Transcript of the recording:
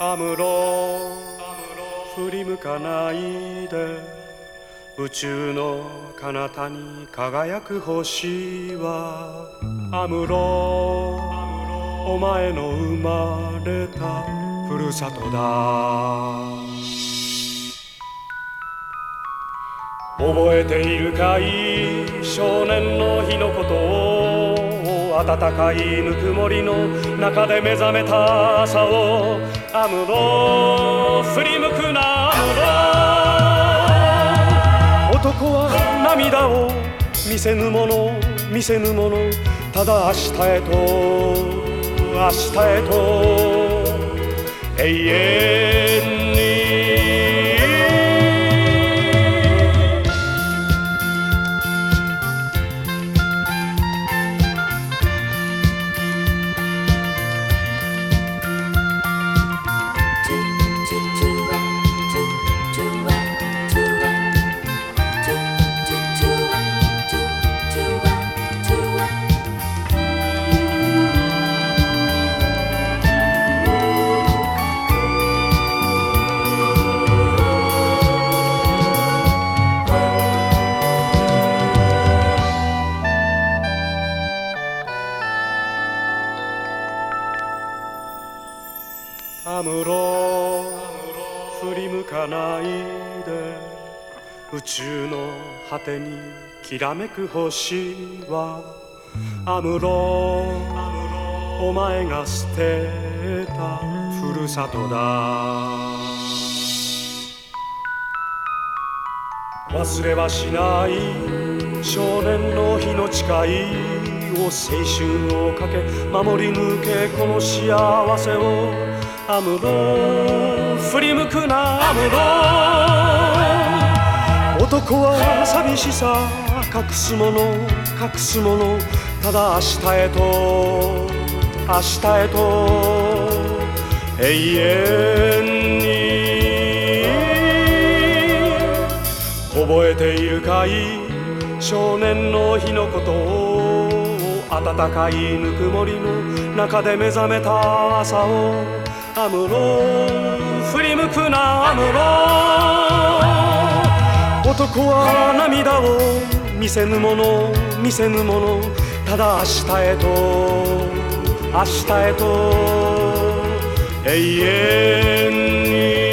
アムロ振り向かないで宇宙の彼方に輝く星はアムロお前の生まれたふるさとだ。覚えているかい？少年の日のことを暖かいぬくもりの中で目覚めた朝をアムロ振り向くなアムロ男は涙を見せぬもの見せぬものただ明日へと明日へと永遠アムロ振り向かないで宇宙の果てにきらめく星はアムロお前が捨てたふるさとだ。忘れはしない少年の日の誓いを青春をかけ守り抜けこの幸せをアムロ振り向くなアムロ男は寂しさ隠すもの隠すものただ明日へと明日へと永遠に覚えているかい少年の日のことを暖かいぬくもりの中で目覚めた朝をアムロ振り向くなアムロ。男は涙を見せぬもの見せぬものただ明日へと明日へと永遠に。